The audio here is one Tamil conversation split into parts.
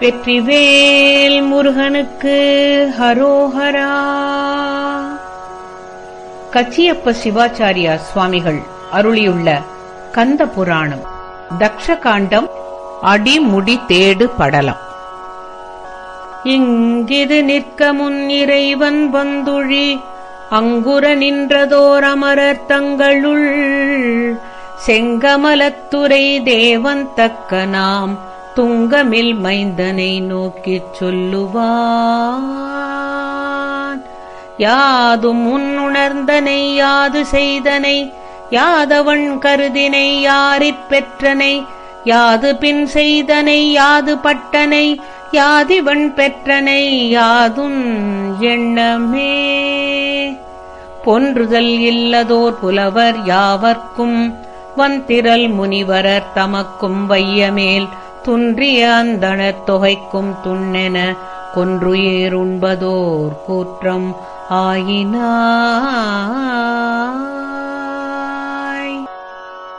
வெற்றிவேல் முருகனுக்கு ஹரோஹரா. கச்சியப்ப சிவாச்சாரியா சுவாமிகள் அருளியுள்ள கந்த புராணம் தக்ஷகாண்டம் அடிமுடி தேடு படலம். இங்கிது நிற்க முன் இறைவன் வந்துழி அங்குர நின்றதோர் அமரர் தங்களுள். செங்கமலத்துறை தேவன் தக்க நாம் துங்கமில் மைந்தனை நோக்கிச் சொல்லுவான். யாதும் உன்னுணர்ந்தனை யாது செய்தனை யாதவன் கருதினை யாரிற் பெற்றனை யாது பின் செய்தனை யாது பட்டனை யாதிவன் பெற்றனை யாதும் எண்ணமே. பொன்றுதல் இல்லதோர் புலவர் யாவர்க்கும் வந்திரல் முனிவரர் தமக்கும் வையமேல் துன்றிய அந்தணத் தொகைக்கும் துண்ணென கொன்றுயிர் உண்பதோர் கூற்றம் ஆயினாய்.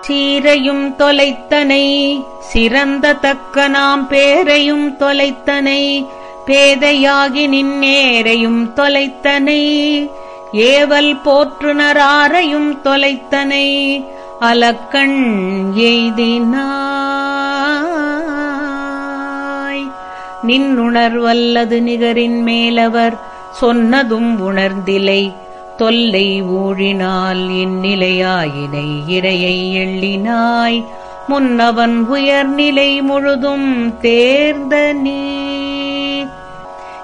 சீரையும் தொலைத்தனை சிறந்த தக்க நாம் பேரையும் தொலைத்தனை பேதையாகி நின்னேரையும் தொலைத்தனை ஏவல் போற்றுனராரையும் தொலைத்தனை அலக்கண் எய்தினாய். நின்னுணர்வல்லது நிகரின் மேலவர். சொன்னதும் உணர்ந்திலை. தொல்லை ஊழினால் இந்நிலையாயினை இரையை எள்ளினாய். முன்னவன் உயர்நிலை முழுதும் தேர்ந்த நீ.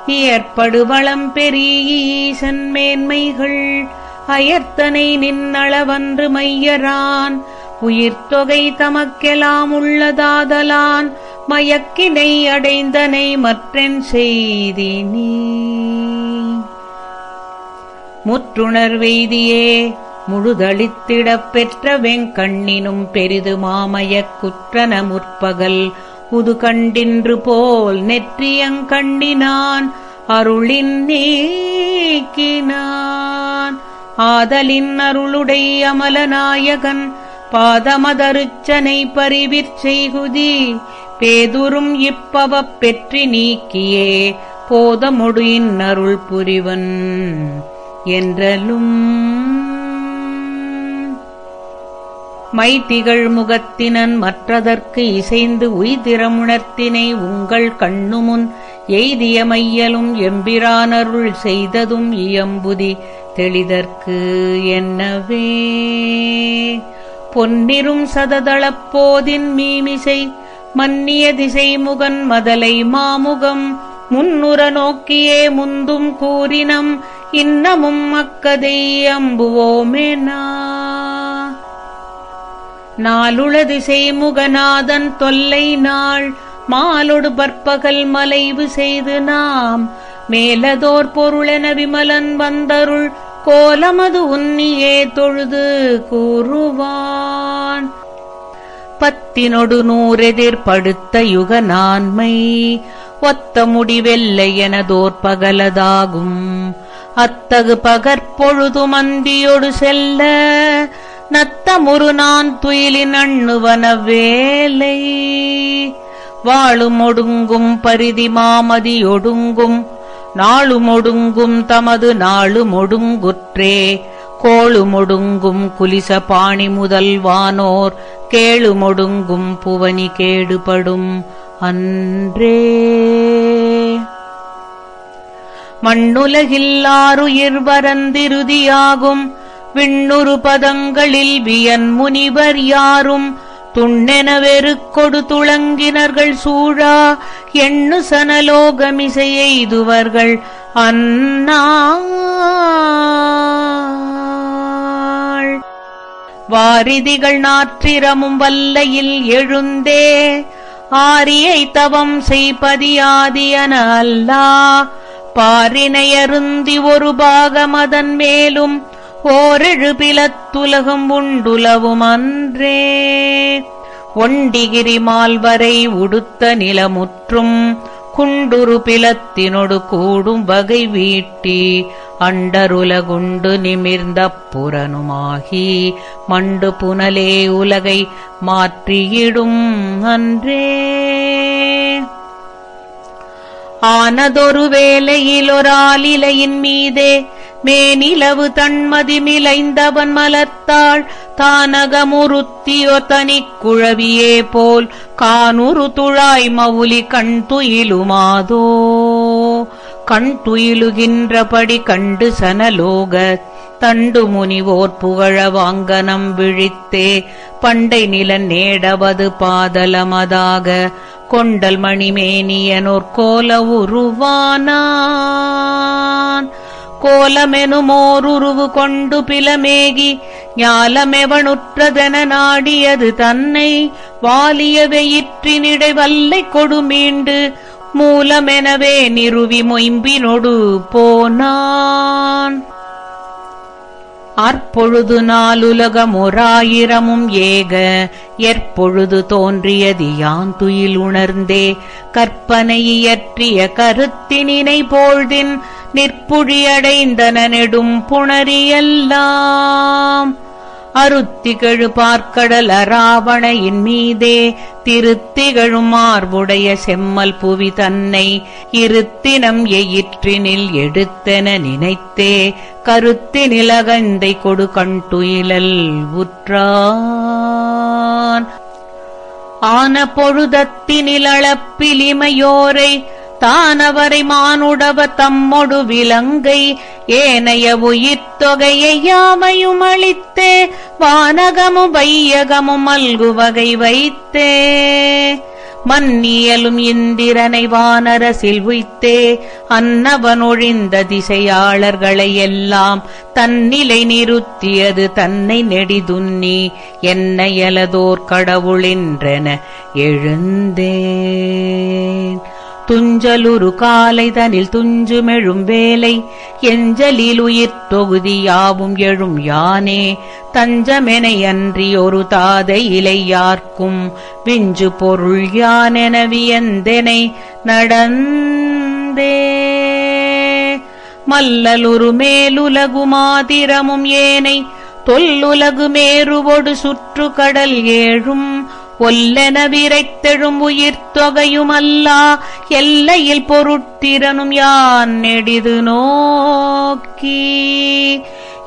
இயற்படு வளம் மேன்மைகள். அயர்த்தனை நின்னளவன்று மையரான். உயிர்த்தொகை தமக்கெலாம் உள்ளதாதலான். மயக்கினை அடைந்தனை மற்றென் செய்தி நீ முற்றுணர்வெய்தியே முழுதளித்திடப் பெற்ற வெங்கண்ணினும் பெரிது மாமயக் குற்றன முற்பகல். உது கண்டின்று போல் நெற்றியங்கண்ணினான் அருளின் நீக்கினான். ஆதலின் அருளுடை அமலநாயகன் பாதமதருச்சனை பரிவிற் செய்குதி. பேதுரும் இப்பவப் பெற்றி நீக்கியே போதமொடு இன்னருள் புரிவன் என்றலும். மைத்திகள் முகத்தினன் மற்றதற்கு இசைந்து உய்திரமுணர்த்தினை உங்கள் கண்ணுமுன் எய்திய மையலும் எம்பிரானருள் செய்ததும் இயம்புதி தெளிதற்கு என்னவே. பொன்னிரும் சததளப்போதின் மீமிசை மன்னிய திசைமுகன் மதலை மாமுகம் முன்னுற நோக்கியே முந்தும் கூறினம் இன்னமும் அக்கதை அம்புவோமேனா நாளுள திசைமுகநாதன் தொல்லை நாள் மாலொடு பற்பகல் மலைவு செய்து நாம் மேலதோர் பொருளென விமலன் வந்தருள் கோலமது உன்னியே தொழுது கூறுவான். பத்தினொடு நூறெதிர்படுத்த யுக நான்மை ஒத்த முடிவெல்லை எனதோர் பகலதாகும். அத்தகு பகற்பொழுது மந்தியொடு செல்ல நத்தமுரு நான் துயிலின் அண்ணுவன வேலை. வாழுமொடுங்கும் பரிதி மாமதியொடுங்கும் நாளுமொடுங்கும் தமது நாளுமொடுங்குற்றே. கோளுமொடுங்கும் குலிச பாணி முதல்வானோர் கேளுமொடுங்கும் புவனி கேடுபடும் அன்றே. மண்ணுலகில்லாருயிர் வரந்திருதியாகும் விண்ணுறு பதங்களில் வியன் முனிவர் யாரும் துண்ணெனவெருக்கொடு துளங்கினர்கள் சூழா எண்ணு சனலோகமிசையெய்துவர்கள் அண்ணா. வாரிதிகள் நாற்றிரமும் வல்லையில் எழுந்தே ஆரியை தவம் செய்பதியாதியன அல்லா. பாரினையருந்தி ஒரு பாகமதன் மேலும் ஓரெழுபிலத்துலகம் உண்டுலவும் அன்றே. ஒண்டிகிரி மால்வரை உடுத்த நிலமுற்றும் குண்டுரு பிலத்தினொடு கூடும் வகை வீட்டி அண்டருலகுண்டு நிமிர்ந்த புறனுமாகி மண்டு புனலே உலகை மாற்றியிடும் அன்றே. ஆனதொரு வேலையிலொராலிலையின் மீதே மேனிலவு தன்மதி மிளைந்தவன் மலர்த்தாள் தானகமுறுத்தியோ தனி குழவியே போல் கானுறு துழாய் மவுலி கண் துயிலுமாதோ கண் துயிலுகின்றபடி கண்டு சனலோக தண்டு முனிவோர் புகழ வாங்கனம் விழித்தே பண்டை நிலன் நேடவது பாதலமதாக கொண்டல் மணிமேனியனோர் கோல உருவானான். கோலமெனுமோருருவு கொண்டு பிலமேகி ஞாலமெவனுற்றதென நாடியது தன்னை வாலிய வெயிற்றினிடை வல்லை கொடுமீண்டு மூலமெனவே நிறுவி மொயம்பினொடு போனான். அற்பொழுது நாலுலகமொராயிரமும் ஏக எற்பொழுது தோன்றியது யான் துயில் உணர்ந்தே கற்பனையற்றிய கருத்தினினை போழ்தின் நிற்புழியடைந்தன நெடும் புணரியெல்லாம். அருத்திகழு பார்க்கடல் அராவணையின் மீதே திருத்திகழும் மார்புடைய செம்மல் புவி தன்னை இருத்தினம் எயிற்றினில் எடுத்தென நினைத்தே கருத்தி நிலகந்தை கொடு கண்டுயிலல் உற்றான். ஆன பொழுதத்தினிலப்பிலிமையோரை தானவரை மானுடவ தம்மொடு விலங்கை ஏனைய உயிர்த்தொகையை யாமையும் அளித்தே வானகமும் வையகமும் மல்கு வகை வைத்தே. மன்னியலும் இந்திரனை வானரசில் உய்த்தே அன்னவனொழிந்த திசையாளர்களை எல்லாம் தன்னிலை நிறுத்தியது தன்னை நெடிதுன்னி என்னையலதோர் கடவுளின்றென எழுந்தேன். துஞ்சலுரு காலை தனில் துஞ்சுமெழும் வேலை எஞ்சலில் உயிர் தொகுதி யாவும் எழும் யானே. தஞ்சமெனை அன்றி ஒரு தாதை இலை யார்க்கும் விஞ்சு பொருள் யானென வியந்தெனை நடந்தே. மல்லலுரு மேலுலகுமாதிரமும் ஏனை தொல்லுலகு மேருவொடு சுற்று கடல் ஏழும் கொல்லென விரைத்தெழும் உயிர் தொகையுமல்லா எல்லையில் பொருட்டிரனும் யான் நெடிது நோக்கி.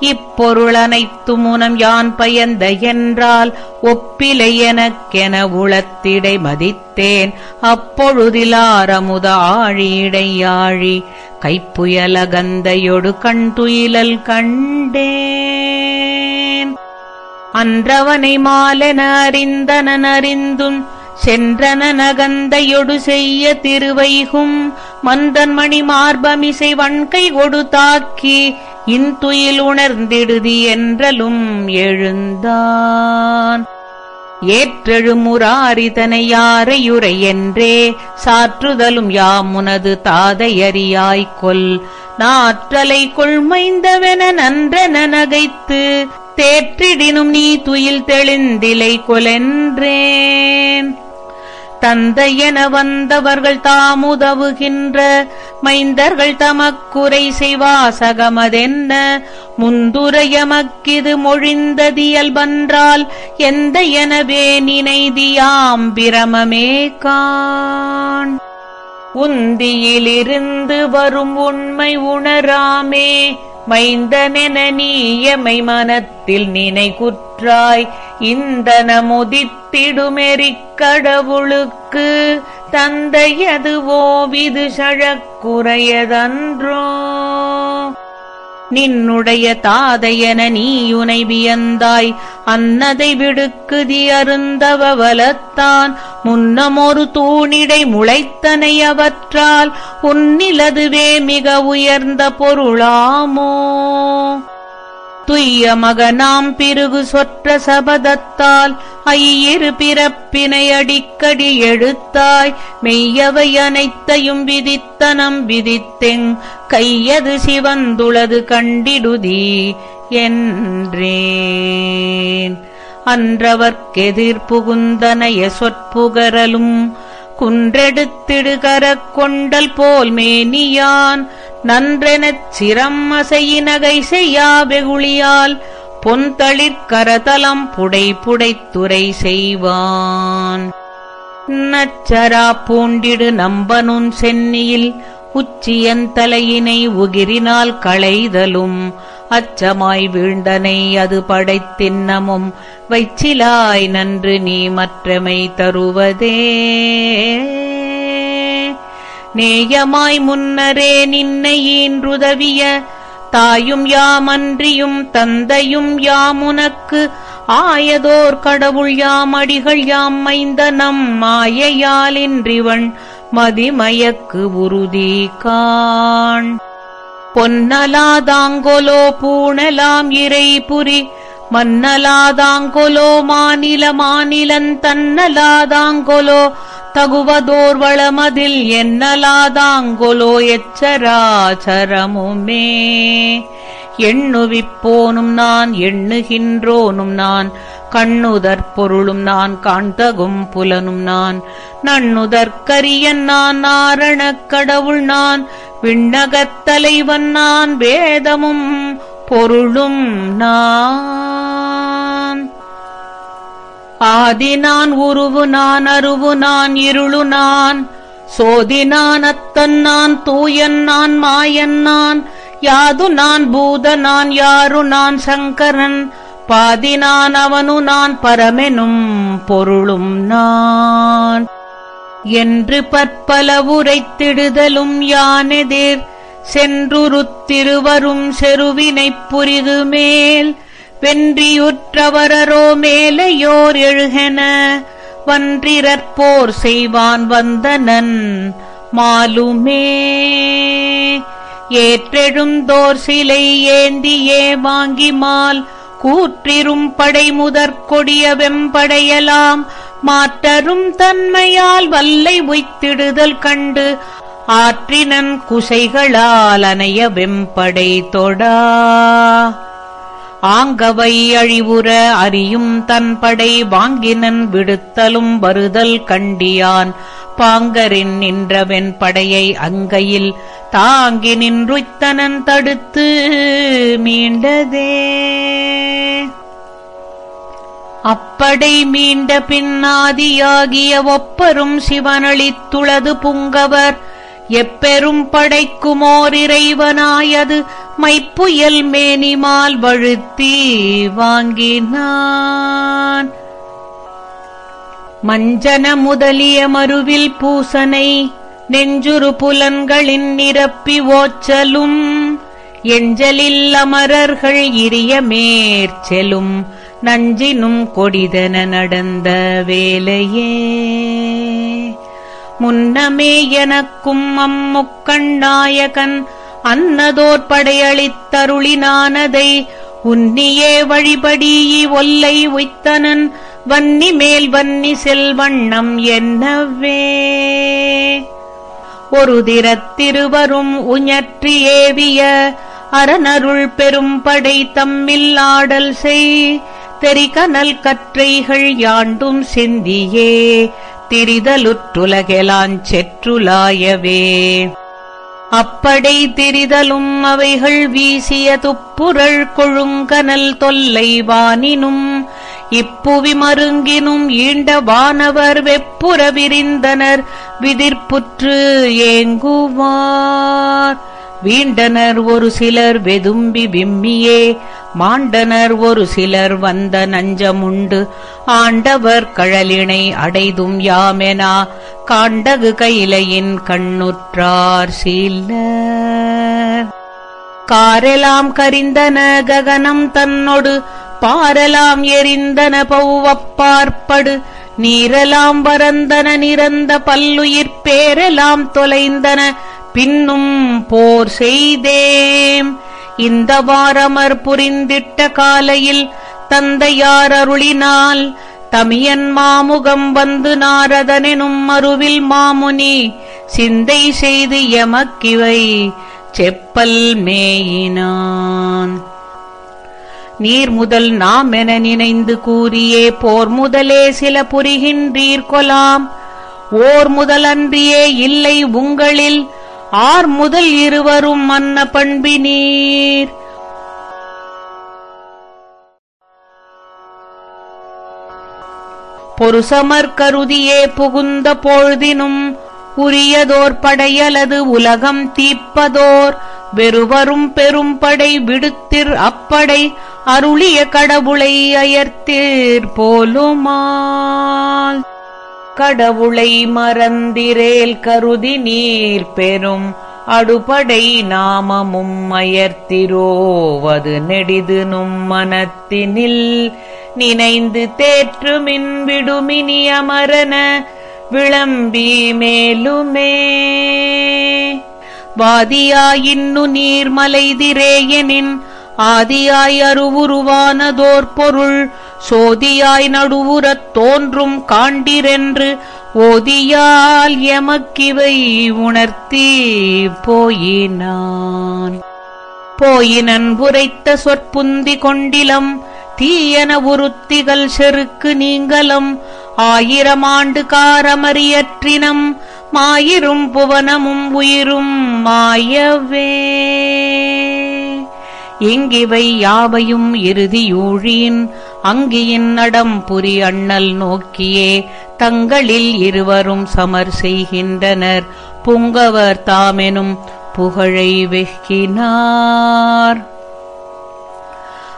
இப்பொருள் அனைத்து முனம் யான் பயந்த என்றால் ஒப்பிலை எனக்கென உளத்திடை மதித்தேன். அப்பொழுதிலாரமுத ஆழியிடையாழி கைப்புயலகந்தையொடு கண் துயிலல் கண்டேன். அன்றவனை மாலென அறிந்தனன் அறிந்தும் சென்றன நகந்தையொடு செய்ய திருவைகும் மந்தன்மணி மார்பமிசை வன்கை கொடு தாக்கி இன்துயில் உணர்ந்திடுதி என்றலும் எழுந்தான். ஏற்றெழுமுராரிதனை யாரையுரை என்றே சாற்றுதலும் யாமுனது தாதையறியாய்க் கொல் நாற்றலை கொள்மைந்தவென நன்றென நகைத்து தேற்றிடினும் நீ துயில் தெளிந்திலை கொலென்றேன். தந்தையென வந்தவர்கள் தாமுதவுகின்ற மைந்தர்கள் தமக்குரை செய்வாசகமதென்ன? முந்துரையமக்கிது மொழிந்ததியல்பன்றால் எந்த எனவே நினைதியாம் பிரமமே காண். உந்தியிலிருந்து வரும் உண்மை உணராமே மைந்தனென நீயமை மனத்தில் நினை குற்றாய் இந்தன முதித்திடுமெறிக் கடவுளுக்கு தந்தையதுவோ விது சழக்குறையதன்றோ. நின்னுடைய தாதையன நீயுனை வியந்தாய். அன்னதை விடுக்குதி அருந்தவலத்தான் முன்னமொரு தூணிடை முளைத்தனை அவற்றால் உன்னிலதுவே மிக உயர்ந்த பொருளாமோ? துய்ய மகனாம் பிருகு சொற்ற சபதத்தால் ஐயிரு பிறப்பினை அடிக்கடி எழுத்தாய் மெய்யவை அனைத்தையும் விதித்தனம் விதித்தெங் கையது சிவந்துளது கண்டிடுதி என்றேன். அன்றவர்க்கெதிர் புகுந்தனைய சொற்புகரலும் குன்றெடுத்திடுகரக் கொண்டல் போல் மேனியான் நன்றெனச் சிரம் அசையினகை செய்யா வெகுளியால் பொன்தளிர்கரதலம் புடை புடைத்துரை செய்வான். நச்சரா பூண்டிடு நம்பனுன் சென்னியில் உச்சியன் தலையினை உகிரினால் களைதலும் அச்சமாய் வீழ்ந்தனை அது படைத்தின்னமும் வைச்சிலாய் நன்று நீ மற்றமை தருவதே. நேயமாய் முன்னரே நின்னை ஈன்றுதவிய தாயும் யாமன்றியும் தந்தையும் யாமுனக்கு ஆயதோர் கடவுள் யாம் அடிகள் யாம் மைந்தனம் மாயையாலின்றிவன் மதிமயக்கு உறுதி காண். பொன்னலாதாங்கொலோ பூணலாம் இறை புரி மன்னலாதாங்கொலோ மாநில மாநிலன் தன்னலாதாங்கொலோ தகுவதோர் வளமதில் என்னலாதாங்கொலோ எச்சராச்சரமுமே எண்ணுவிப்போனும் நான் எண்ணுகின்றோனும் நான் கண்ணுதற் பொருளும் நான் காண்தகும் புலனும் நான். நண்ணுதற்கரியன் நான் நாரணக் கடவுள் நான். விண்ணகத் தலைவன் நான் வேதமும் பொருளும் நான். ஆதி நான் உருவு நான் அருவு நான் இருளு நான். சோதி நான் அத்தன் நான் தூயன் நான் மாயன் நான். யாது நான் பூத நான் யாரு நான் சங்கரன். பாதினான் அவனு நான் பரமெனும் பொருளும் நான். என்று பற்பல உரைத்திடுதலும் யானெதிர் சென்றுருத்திருவரும் செருவினைப் புரிது மேல் வென்றியுற்றவரரோ மேலையோர் எழுகென வன்றிரற்போர் செய்வான் வந்தனன் மாலுமே. ஏற்றெழுந்தோர் சிலை ஏந்தியே வாங்கி மால் கூற்றிரும் படை முதற் கொடிய வெம்படையலாம். மாற்றரும் தன்மையால் வல்லை உய்த்திடுதல் கண்டு ஆற்றினன் குசைகளால் அனைய வெம்படை தொடா. ஆங்கவை அழிவுற அறியும் தன் படை வாங்கினன் விடுத்தலும் வருதல் கண்டியான். பாங்கரின் நின்றவென் படையை அங்கையில் தாங்கி நின்றுத்தனன் தடுத்து மீண்டதே. அப்படை மீண்ட பின்னாதியாகிய ஒப்பரும் சிவனளித்துளது புங்கவர். எப்பெரும் படைக்குமோர் இறைவனாயது மைப்புயல் மேனிமால் வழுத்தி வாங்கினான். மஞ்சன முதலிய மருவில் பூசனை நெஞ்சுரு புலன்களின் நிரப்பி ஓச்சலும். எஞ்சலில் அமரர்கள் இரிய மேற்செலும். நஞ்சினும் கொடிதன நடந்த வேலையே. முன்னமே எனக்கும் அம்முக்கண்ணாயகன் அன்னதோர் படையளித்தருளினானதை உன்னியே வழிபடி ஒல்லை உய்த்தனன் வன்னி மேல் வன்னி செல்வண்ணம் என்னவே. ஒரு திறத்திருவரும் உஞற்றி ஏவிய அரணருள் பெரும் படை தம்மில் ஆடல் செய். தெரிகனல் கற்றைகள் யாண்டும் சிந்தியே திரிதலுற்றுலகெலாஞ் செற்றுலாயவே. அப்படை திரிதலும் அவைகள் வீசிய துப்புரள் கொழுங்கனல் தொல்லை வானினும் இப்புவி மருங்கினும் ஈண்ட வானவர் வெப்புற விரிந்தனர் விதிர்ப்புற்று ஏங்குவார். வீண்டனர் ஒரு சிலர் வெதும்பி விம்மியே மாண்டனர் ஒரு சிலர் வந்த நஞ்சமுண்டு. ஆண்டவர் கழலினை அடைதும் யாமெனா காண்டகு கையிலையின் கண்ணுற்றார் சீலர். காரெலாம் கரிந்தன ககனம் தன்னொடு பாரெலாம் எரிந்தன பௌவப்பார்ப்படு நீரெலாம் வரந்தன நிறந்த பல்லுயிர் பேரெலாம் தொலைந்தன பின்னும் போர் செய்தேம். இந்த வாரமர் புரிந்திட்ட காலையில் தந்தையார் அருளினால் தமியன் மாமுகம் வந்து நாரதனெனும் மறுவில் மாமுனி சிந்தை செய்து எமக்கிவை செப்பல் மேயினான். நீர் முதல் நாம் என நினைந்து கூறியே போர் முதலே சில புரிகின்றீர் கொலாம். ஓர் முதல் அன்றியே இல்லை உங்களில் ஆர் முதல் இருவரும் மன்ன பண்பினீர். பொருசமர் கருதியே புகுந்த பொழுதினும் உரியதோர் படையலது உலகம் தீப்பதோர். வெறுவரும் பெரும் படை விடுத்திர் அப்படை அருளிய கடவுளை அயர்த்தீர் போலுமால். கடவுளை மறந்திரேல் கருதி நீர் பெறும். அடுபடை நாமமும் மயர்த்திரோவது நெடிது நும் மனத்தினில் நினைந்து தேற்றுமின் விடுமினி அமரன விளம்பி மேலுமே. வாதியாயின்னு நீர்மலைதிரேயனின் ஆதியாய் அருவுருவானதோர் பொருள். சோதியாய் நடுவுறத் தோன்றும் காண்டிரென்று ஓதியால் எமக்கிவை உணர்த்தி போயினான். போயினன் உரைத்த சொற்புந்தி கொண்டிலம் தீயன உருத்திகள் செருக்கு நீங்கலம் ஆயிரம் ஆண்டு காரமறியற்றினம் மாயிரும் புவனமும் உயிரும் மாயவே. இங்கிவை யாவையும் இறுதியூழின். அங்கியின் நடம்புரி அண்ணல் நோக்கியே தங்களில் இருவரும் சமர் செய்கின்றனர். புங்கவர் தாமெனும் புகழை வெக்கினார்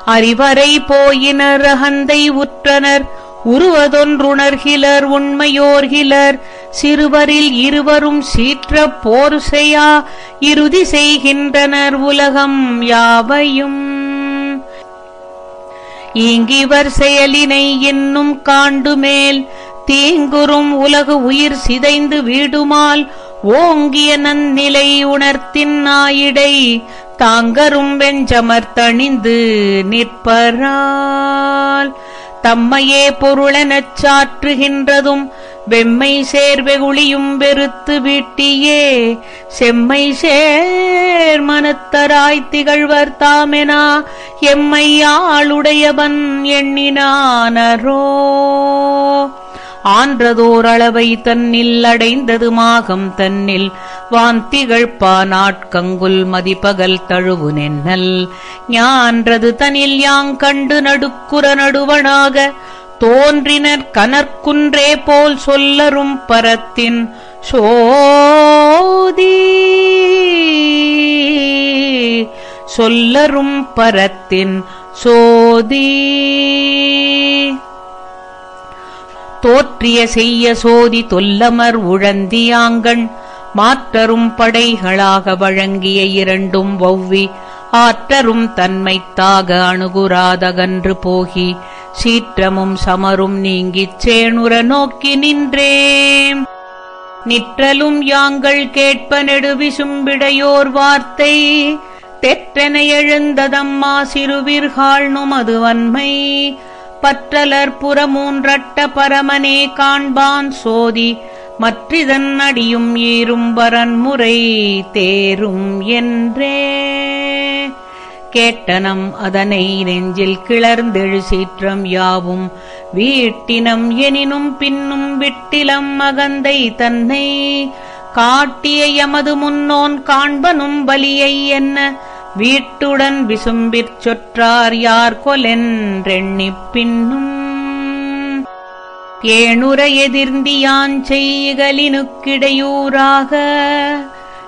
அறிவரை போயினர் அகந்தை உற்றனர். உருவதொன்றுணர்கிலர் உண்மையோர்கிலர். சிறுவரில் இருவரும் சீற்ற போர் செய்யா இறுதி செய்கின்றனர் உலகம் யாவையும். இங்கிவர் செயலினை என்னும் காண்டுமேல் தீங்குறும் உலகு உயிர் சிதைந்து வீடுமால் ஓங்கிய நன்னிலை உணர்த்தின் நாயிடை தாங்கரும் வெஞ்சமர்த்தணிந்து நிற்பரால். தம்மையே பொருளெனச் சாற்றுகின்றதும் வெம்மை சேர்வெகுளியும் வெறுத்து வீட்டியே செம்மை சேர் மனத்தராய் திகழ்வர் தாமெனா எம்மை ஆளுடையவன் எண்ணினானரோ. ஆன்றதோர் அளவை தன்னில் அடைந்தது மாகம் தன்னில் வாந்திகழ்ப்பா நாட்கங்குல் மதிப்பகல் தழுவு நென்னல். ஞான்றது தனில் யாங் கண்டு நடுக்குற நடுவனாக தோன்றினர் கனற்குன்றே போல் சொல்லரும் பரத்தின் சோதி. சொல்லரும் பரத்தின் சோதி. தோற்றிய செய்ய சோதி தொல்லமர் உழந்தியாங்கண் மாற்றரும் படைகளாக வழங்கிய இரண்டும் வௌவி. ஆற்றரும் தன்மைத்தாக அணுகுராதகன்று போகி. சீற்றமும் சமரும் நீங்கிச் சேணுற நோக்கி நின்றேம் நிற்றலும் யாங்கள் கேட்ப நெடுவிசும்பிடையோர் வார்த்தை. தெற்றென எழுந்ததம்மா சிறுவிர்காள் நுமது வன்மை. பற்றலர் புறமூன்றட்ட பரமனே காண்பான் சோதி. மற்றிதன் அடியும் ஏறும் வரன்முறை தேரும் என்றே. கேட்டனம் அதனை நெஞ்சில் கிளர்ந்தெழு சீற்றம் யாவும். வீட்டினம் எனினும் பின்னும் விட்டிலம் அகந்தை தன்னை. காட்டிய எமது முன்னோன் காண்பனும் பலியை என்ன? வீட்டுடன் விசும்பிற் சொற்றார் யார் கொலென்றெண்ணிப் பின்னும். ஏணுர எதிர்ந்தியான் செய்கலினுக்கிடையூறாக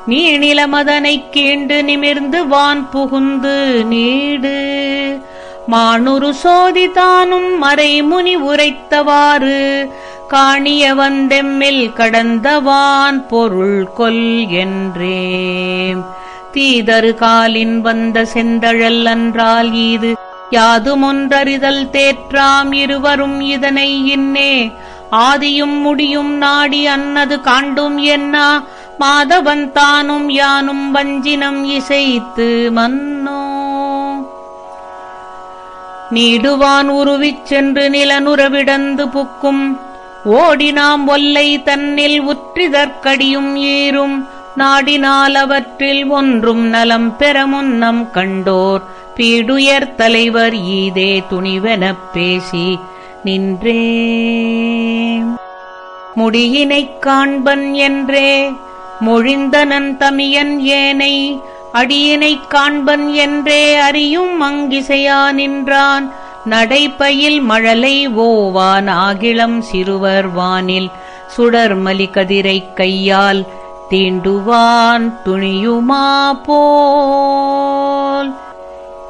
நீணிலமதனைக் கீண்டு நிமிர்ந்து வான் புகுந்து நீடு. மானுரு சோதிதானும் மறைமுனி உரைத்தவாறு. காணிய வந்தெம்மில் கடந்தவான் பொருள் கொல் என்றே தீதரு காலின் வந்த செந்தழல் அன்றால் ஈது. யாதுமொன்றறிதல் தேற்றாம் இருவரும் இதனை இன்னே. ஆதியும் முடியும் நாடி அன்னது காண்டும் என்ன? மாதவன் தானும் யானும் வஞ்சினம் இசைத்து மன்னோ. நீடுவான் உருவிச் சென்று நிலனுறவிடந்து புக்கும். ஓடினாம் ஒல்லை தன்னில் உற்றிதற்கடியும் ஏறும். நாடினால் அவற்றில் ஒன்றும் நலம் பெற முன்னம் கண்டோர். பீடுயர் தலைவர் ஈதே துணிவெனப் பேசி நின்றே முடியினைக் காண்பன் என்றே மொழிந்தனன் தமியன் ஏனை அடியினைக் காண்பன் என்றே அறியும் அங்கிசையா நின்றான். நடைப்பையில் மழலை ஓவான் ஆகிளம் சிறுவர் வானில் சுடர்மலி கதிரைக் கையால் தீண்டுவான் துணியுமா போல்.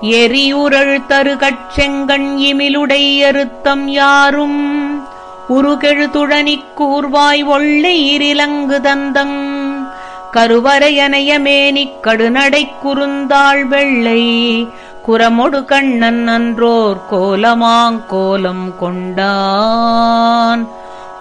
எரியுரள் தருகட் இமிலுடை அறுத்தம் யாரும் உருகெழுதுழனிக் கூர்வாய் ஒள்ளை இரிலங்கு தந்தங் கருவரையனையமேனிக் கடுநடைக் குறுந்தாள் வெள்ளை. குரமொடு கண்ணன் அன்றோர் கோலமாங்கோலம் கொண்டான்.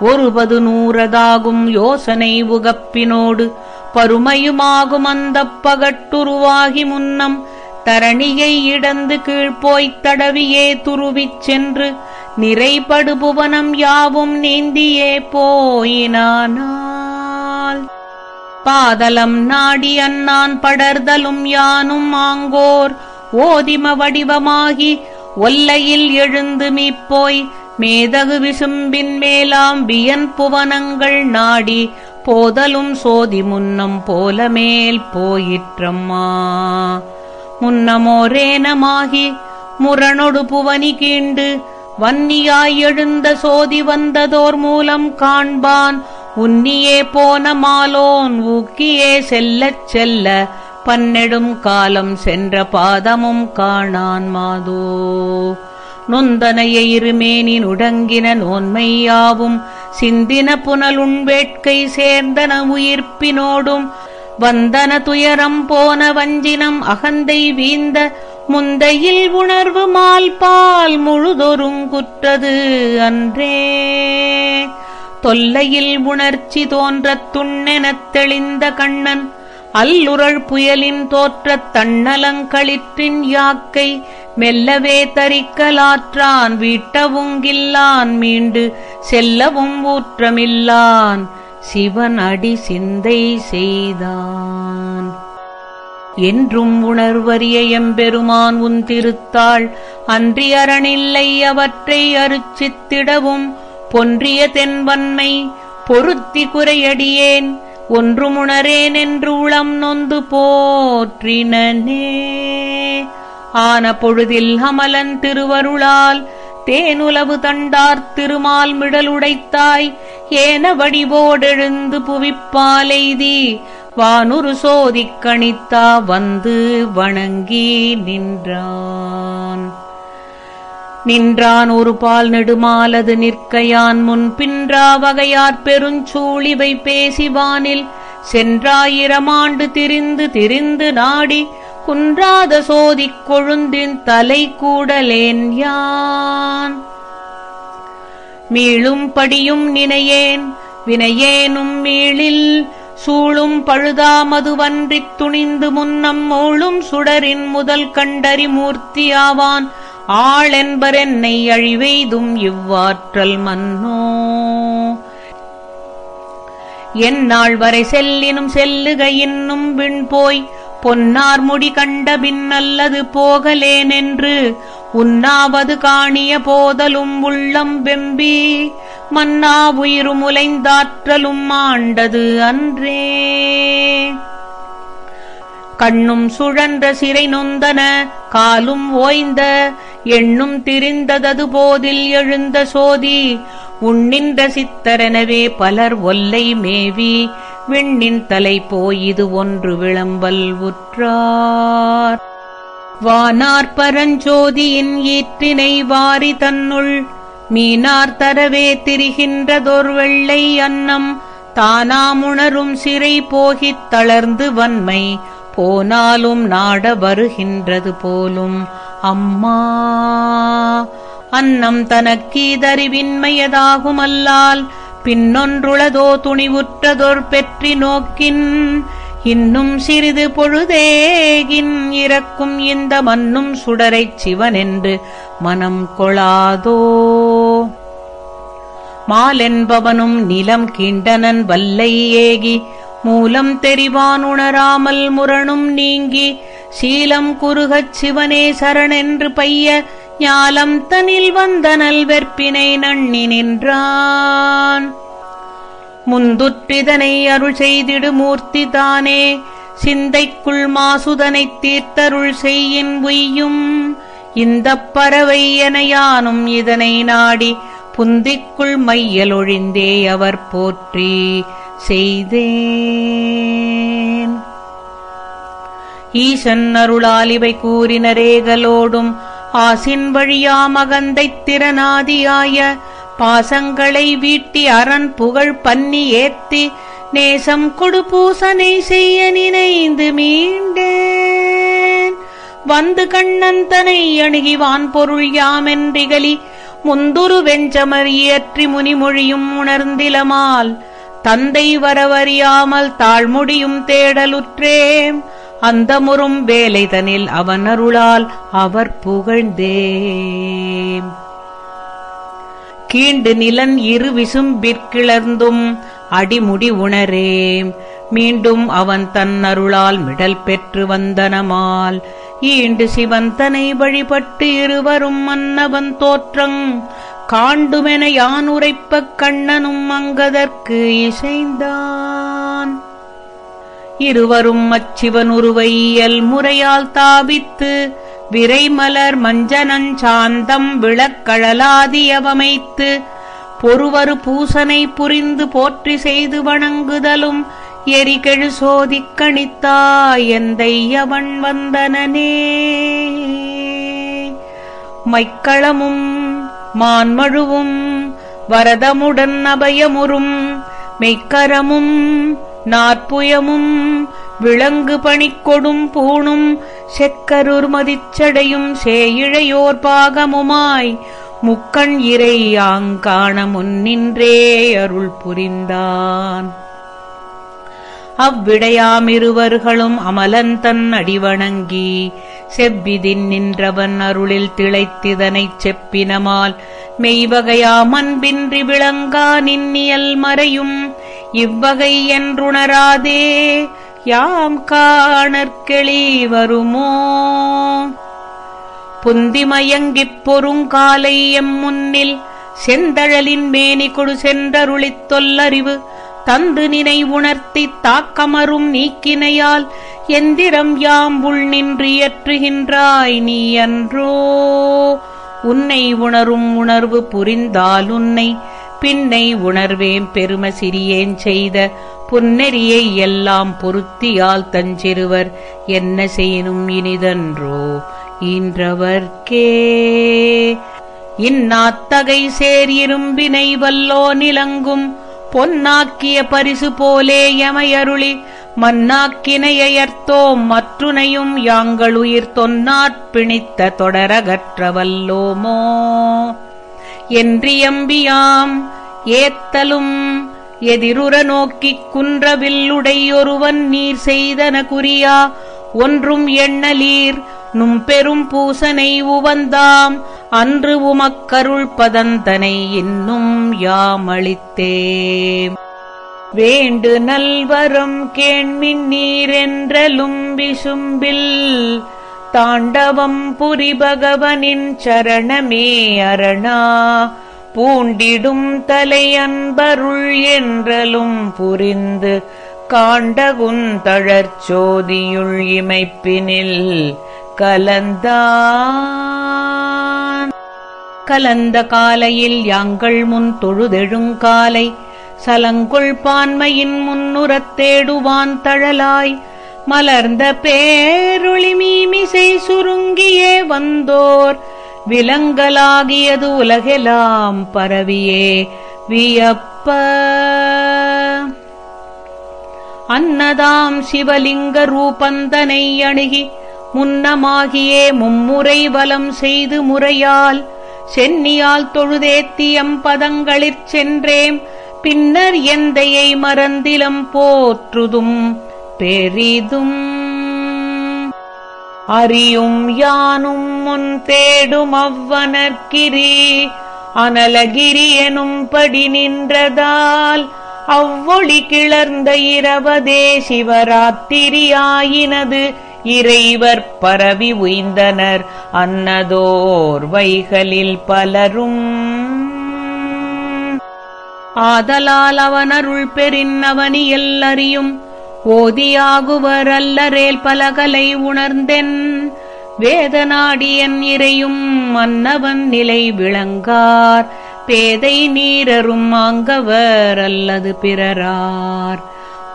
ஒருபது நூறதாகும் யோசனை உகப்பினோடு பருமையுமாகும் அந்தப் பகட்டுருவாகி முன்னம். தரணியை இடந்து கீழ்போய்த் தடவியே துருவிச் சென்று நிறைபடு புவனம் யாவும் நீந்தியே போயினானால். பாதலம் நாடி அண்ணான் படர்தலும் யானும் ஆங்கோர். ஓதிம வடிவமாகி ஒல்லையில் எழுந்து மீப்போய். மேதகு விசும்பின் மேலாம் வியன் புவனங்கள் நாடி. போதலும் சோதி முன்னம் போல மேல் போயிற்றம்மா முன்னமோரேனமாகி முரணொடு புவனி கீண்டு. வன்னியாய் எழுந்த சோதி வந்ததோர் மூலம் காண்பான். உன்னியே போன மாலோன் ஊக்கியே செல்லச் செல்ல பன்னெடும் காலம் சென்ற பாதமும் காணான் மாதோ. நொந்தனைய இருமேனி நுடங்கின நோன்மையாவும் சிந்தின புனலுண் வேட்கை சேர்ந்தன உயிர்ப்பினோடும் வந்தன துயரம் போன வஞ்சினம் அகந்தை வீந்த முந்தையில் உணர்வு மால்பால் முழுதொருங்குற்றது அன்றே. தொல்லையில் உணர்ச்சி தோன்றத் துண்ணெனத் தெளிந்த கண்ணன் அல்லுரள் புயலின் தோற்றத் தன்னலங்களிற்றின் யாக்கை மெல்லவே தரிக்கலாற்றான் வீட்டவுங்கில்லான் மீண்டு செல்லவும் ஊற்றமில்லான் சிவன் அடி சிந்தை செய்தான். என்றும் உணர்வறிய எம்பெருமான் உன் திருத்தாள் அன்றி அறனில்லை அவற்றை அருச்சித்திடவும் பொன்றிய தென்வன்மை பொருத்தி குறையடியேன் ஒன்றுமுணரேன் என்று உளம் நொந்து போற்றினனே. ஆன பொழுதில் அமலன் திருவருளால் தேனுலவு தண்டார் திருமால் மிடலுடைத்தாய் ஏன வடிவோடெழுந்து புவிப்பாலெய்தி வானுரு சோதிக் கணித்தா வந்து வணங்கி நின்றான். நின்றான் ஒரு பால் நெடுமாலது நிற்கையான் முன். பின்றா வகையார் பெருஞ்சூழிவை பேசிவானில். சென்றாயிரமாண்டு திரிந்து திரிந்து நாடி. குன்றாத சோதிக் கொழுந்தின் தலை கூடலேன் யான். மீளும் படியும் நினையேன். வினையேனும் மீளில். சூழும் பழுதாமதுவன்றித் துணிந்து முன்னம். மூளும் சுடரின் முதல் கண்டறி மூர்த்தியாவான். ஆளென்பரென்னை அழிவெய்தும் இவ்வாற்றல் மன்னோ. எந்நாள் வரை செல்லினும் செல்லுக இன்னும் விண்போய் பொன்னார் முடி கண்ட பின்னல்லது போகலேனென்று உண்ணாவது காணிய போதலும் உள்ளம் வெம்பி மன்னா உயிரும் உலைந்தாற்றலும் ஆண்டது அன்றே. கண்ணும் சுழன்ற சிறை நொந்தன காலும் ஓய்ந்த எண்ணும் திரிந்ததது போதில் எழுந்த சோதி உண்ணின்ற சித்தரெனவே பலர் ஒல்லை மேவி விண்ணின் தலை போயிது ஒன்று விளம்பல் உற்றார். வானார் பரஞ்சோதியின் ஈற்றினை வாரி தன்னுள் மீனார் தரவே திரிகின்றதொர் வெள்ளை அன்னம் தானாமுணரும் சிறை போகித் தளர்ந்து வன்மை போனாலும் நாட வருகின்றது போலும். அம்மா அன்னம் தனக்கீதறிவின்மையதாகுமல்லால் பின்னொன்றுளதோ துணிவுற்றதொர் பெற்றி நோக்கின் இன்னும் சிறிது பொழுதேகின் இறக்கும் இந்த மன்னும் சுடரைச் சிவனென்று மனம் கொளாதோ. மாலென்பவனும் நிலம் கீண்டனன் வல்லை ஏகி மூலம் தெரிவான் உணராமல் முரணும் நீங்கி சீலம் குறுகச் சிவனே சரணென்று பைய ஞாலம் தனில் வந்தனல் வெற்பினை நண்ணி நின்றான். முந்துற்றிதனை அருள் செய்திடு மூர்த்தி தானே சிந்தைக்குள் மாசுதனைத் தீர்த்தருள் செய்யின் உய்யும். இந்தப் பறவை என யானும் இதனை நாடி புந்திக்குள் மையலொழிந்தே அவர் போற்றி செய்தேன். ஈசன் அருளால் இவை கூறினரேகலோடும் ஆசின் வழியா மகந்தைத் திறனாதியாய பாசங்களை வீட்டி அரண் புகழ் பன்னி ஏத்தி நேசம் கொடு பூசனை செய்ய நினைந்து மீண்டேன். வந்து கண்ணன் தனை அணுகிவான் பொருள் யாமென்றிகலி முந்துரு வெஞ்சமர் இயற்றி முனிமொழியும் உணர்ந்திலமால் தந்தை வரவறியாமல் தாழ்முடியும் தேடலுற்றேம். அந்த முறும் வேலைதனில் அவன் அருளால் அவர் புகழ்ந்தேம். கீண்டு நிலன் இரு விசும்பிற்கிளர்ந்தும் அடிமுடி உணரேம். மீண்டும் அவன் தன் அருளால் மிடல் பெற்று வந்தனமால். ஈண்டு சிவன் தனை வழிபட்டு இருவரும் மன்னவன் தோற்றங் காண்டுமென யான் உரைப்பக் கண்ணனும் அங்கதற்கு இசைந்தான். இருவரும் அச்சிவன் உருவையல் முறையால் தாபித்து விரைமலர் மஞ்சனஞ்சாந்தம் விளக்கழலாதியவமைத்து பொறுவரு பூசனை புரிந்து போற்றி செய்து வணங்குதலும் எரிகெழு சோதிக் கணித்தாய் எந்தையவன் வந்தனனே. மைக்களமும் மான்மழுவும் வரதமுடன் அபயமுறும் மெய்க்கரமும் நாற்புயமும் விளங்கு பணிக்கொடும் பூணும் செக்கருர் மதிச்சடையும் சேயிழையோர் பாகமுமாய் முக்கண் இறை ஆங்காண முன்னின்றே அருள் புரிந்தான். அவ்விடையாமிருவர்களும் அமலந்தன் அடிவணங்கி செவ்விதின் நின்றவன் அருளில் திளைத்திதனைச் செப்பினமால் மெய்வகையாமன்பின்றி விளங்கா நின்னியல் மறையும் இவ்வகை என்றுணராதே யாம் காணற்கெளி வருமோ? புந்திமயங்கிப் பொருங்காலை எம் முன்னில் செந்தழலின் மேனி கொடு சென்றருளித் தொல்லறிவு தந்து நினை உணர்த்தித் தாக்கமரும் நீக்கினையால் எந்திரம் யாம் உள் நின்றியற்றுகின்றாய் நீ அன்றோ உன்னை உணரும் உணர்வு புரிந்தால் உன்னை பின்னை உணர்வேம் பெரும சிறியேன் செய்த புன்னெறியை எல்லாம் பொருத்தியால் தஞ்சிறுவர் என்ன செய்யினும் இனிதன்றோ. ஈன்றவர்க்கே இந்நாத்தகை சேர் இரும்பினை வல்லோ நிலங்கும் பொன்னாக்கிய பரிசு போலே எமையருளி மன்னாக்கினையர்த்தோம் மற்றுனையும் யாங்களுயிர் தொன்னாற் பிணித்த தொடரகற்றவல்லோமோ. என்றியம்பியாம் ஏத்தலும் எதிருற நோக்கிக் குன்றவில்லுடையொருவன் நீர் செய்தன குறியா ஒன்றும் எண்ணலீர் நும் பெரும் பூசனை உவந்தாம் அன்று உமக்கருள் பதந்தனை இன்னும் யாமளித்தே. வேண்டு நல்வரம் கேண்மின் நீரென்றலும் விசும்பில் தாண்டவம் புரி பகவனின் சரணமே அரணா. பூண்டிடும் தலையன்பருள் என்றலும் புரிந்து காண்டகுந்தழற்சோதியுள் இமைப்பினில் கலந்தா. கலந்த காலையில் யாங்கள் முன் தொழுதெழுங்காலை சலங்குள் பான்மையின் முன்னுரத் தேடுவான் தழலாய். மலர்ந்த பேருளி மீமிசை சுருங்கியே வந்தோர். விலங்கலாகியது உலகெலாம் பரவியே வியப்ப. அன்னதாம் சிவலிங்க ரூபந்தனை அணுகி முன்னமாகியே மும்முறை வலம் செய்து முறையால். சென்னியால் தொழுதேத்தியம் பதங்களிற் சென்றேம். பின்னர் எந்தையை மறந்திலம் போற்றுதும் பெரிதும். அறியும் யானும் முன் தேடும் அவ்வனர்கிரி அனலகிரி எனும்படி நின்றதால் அவ்வொளி கிளர்ந்த இரவதே. சிவராத்திரியாயினது இறைவர் பரவி உய்ந்தனர். அன்னதோர் வைகளில் பலரும் ஆதலால் அவனருள் பெறின் அவனி எல்லறியும். ஓதியாகுவர் அல்லரேல் பலகலை உணர்ந்தென். வேதநாடியன் இறையும் மன்னவன் நிலை விளங்கார். பேதை நீரரும் அங்கவர் அல்லது பிறரார்.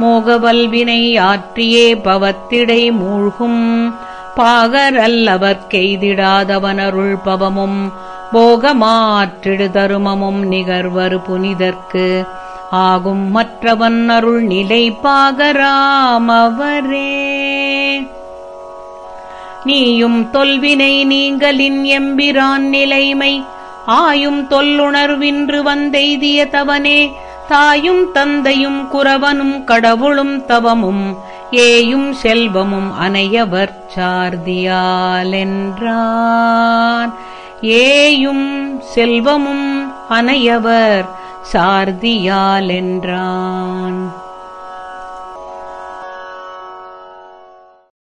மோகவல்வினை ஆற்றியே பவத்திடை மூழ்கும். பாகர் அல்லவர் கெய்திடாதவனருள் பவமும் போகமாற்றிடு தருமமும் நிகர்வரு புனிதற்கு. ஆகும் மற்றவன் அருள் நிலை பாகராமவரே நீயும் தொல்வினை நீங்களின் எம்பிரான் நிலைமை ஆயும் தொல்லுணர்வின்று வந்தெய்திய தவனே. தாயும் தந்தையும் குறவனும் கடவுளும் தவமும் ஏயும் செல்வமும் அனையவர் சார்தியாலென்றான். ஏயும் செல்வமும் அனையவர் சார்தியாலென்றான்.